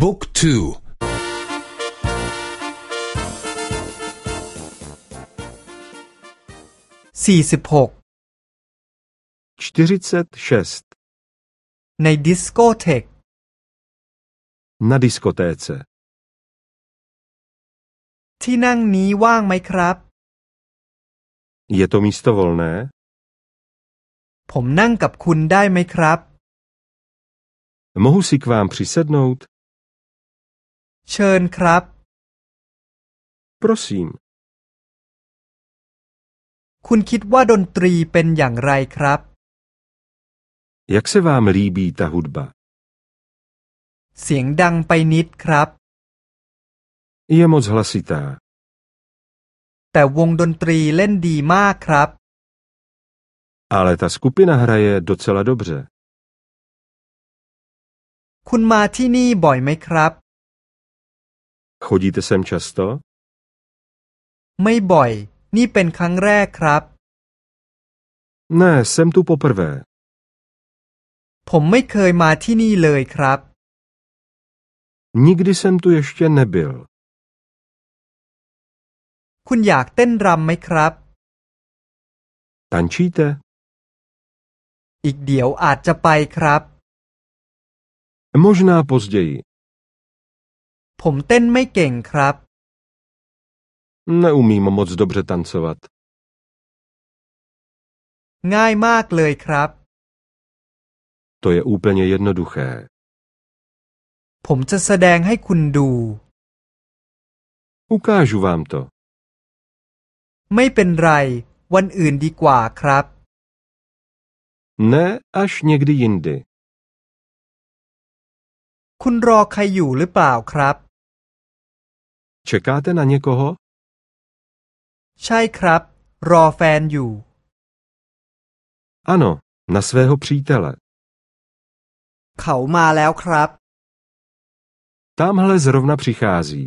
บุ๊กทูสี่สิบหกในดิสโกเทก na diskotéce ที่นั่งนี้ว่างไหมครับ Je to místo volné? ผมนั่งกับคุณได้ไหมครับ Mohu si k vám přisednout? เชิญครับ Prosím. คุณคิดว่าดนตรีเป็นอย่างไรครับ Jak se vám líbí ta hudba? เสียงดังไปนิดครับ Je moc hlasitá. แต่วงดนตรีเล่นดีมากครับ Ale ta skupina hraje docela dobře. คุณมาที่นี่บ่อยไหมครับ Chodíte sem často? ไม่บ่อย นี่เป็นครั้งแรกครับ Ne, jsem tu poprvé. ผมไม่เคยมาที่นี่เลยครับ Nikdy jsem tu ještě nebyl. คุณอยากเต้นรำไหมครับ Tančíte? อีกเดี๋ยวอาจจะไปครับ Možná později. ผมเต้นไม่เก่งครับ Neumím moc dobře tancovat. ง่ายมากเลยครับ To je úplně jednoduché. ผมจะแสดงให้คุณดู Ukážu vám to. ไม่เป็นไร วันอื่นดีกว่าครับ Ne, až někdy jindy. คุณรอใครอยู่หรือเปล่าครับ Čekáte na někoho? ใช่ครับ รอแฟนอยู่ Ano, na svého přítele. เขามาแล้วครับ Tamhle zrovna přichází.